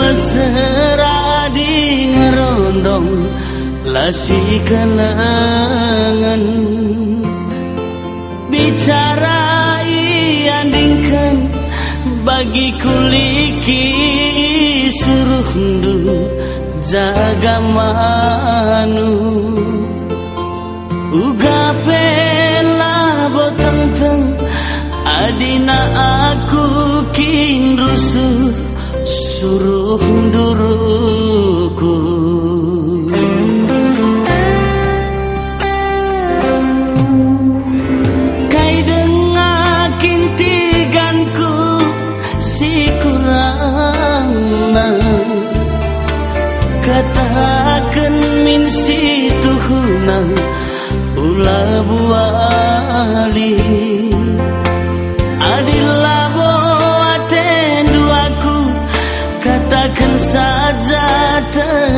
mesra di ngerondong lasi kenangan bicara iandingkan bagi kuliki suruh dulu jaga manu. Uga pela boteng teng adina aku kin rusuh suruh duruku Kai dengakin tiganku si kurang Katakan min si tuhuna ulah buali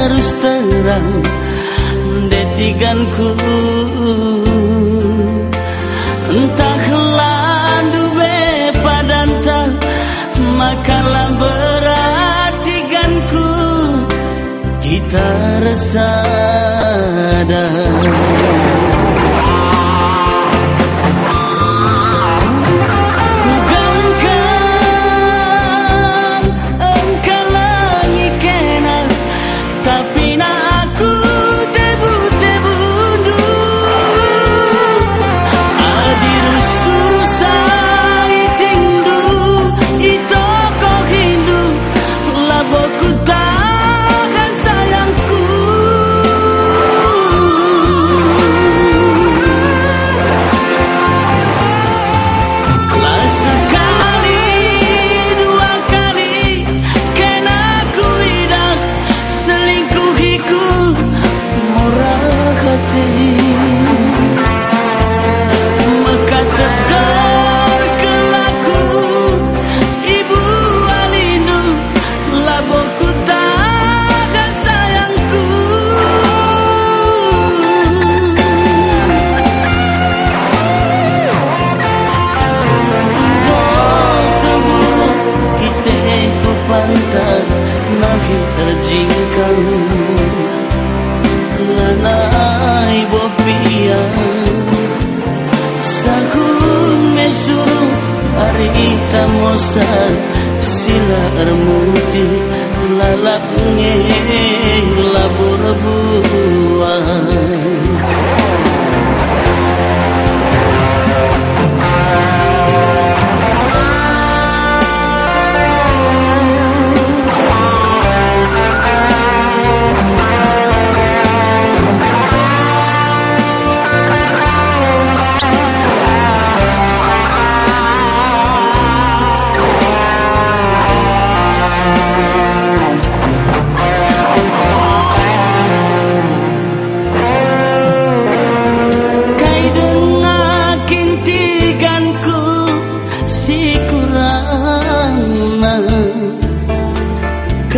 terus terang Detiganku Entahlah dube padanta Makalah berartiganku Kita resah lanai bopia sahun mesuru arita mosan sila ermuti lalak nge labur buah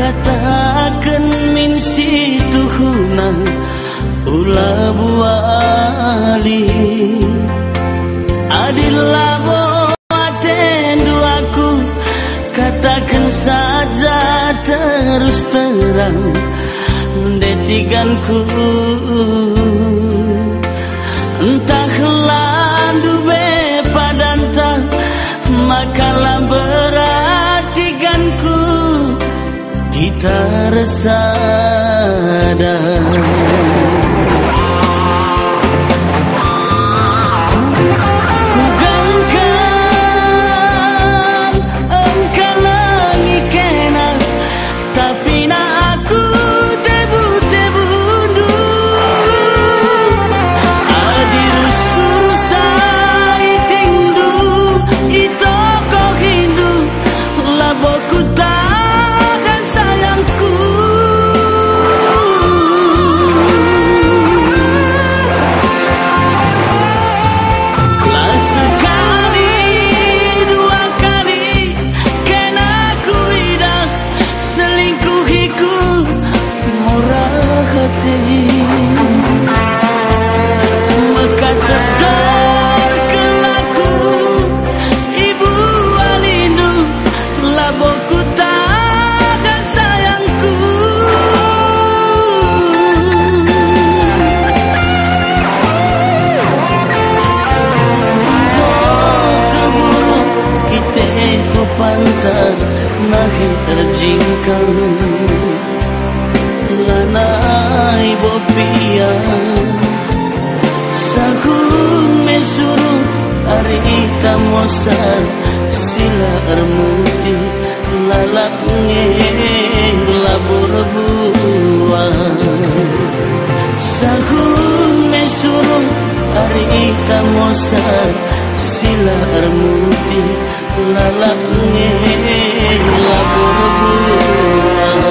katakan min si tuhuna ulah buali. Adillah boaten duaku katakan saja terus terang detiganku kita jingkang lanai bopia. Sahun mesuru ari tamosan sila armuti lalap ngeng labur buang sahun mesuru ari tamosan sila armuti sila ermuti lalak nge labur buang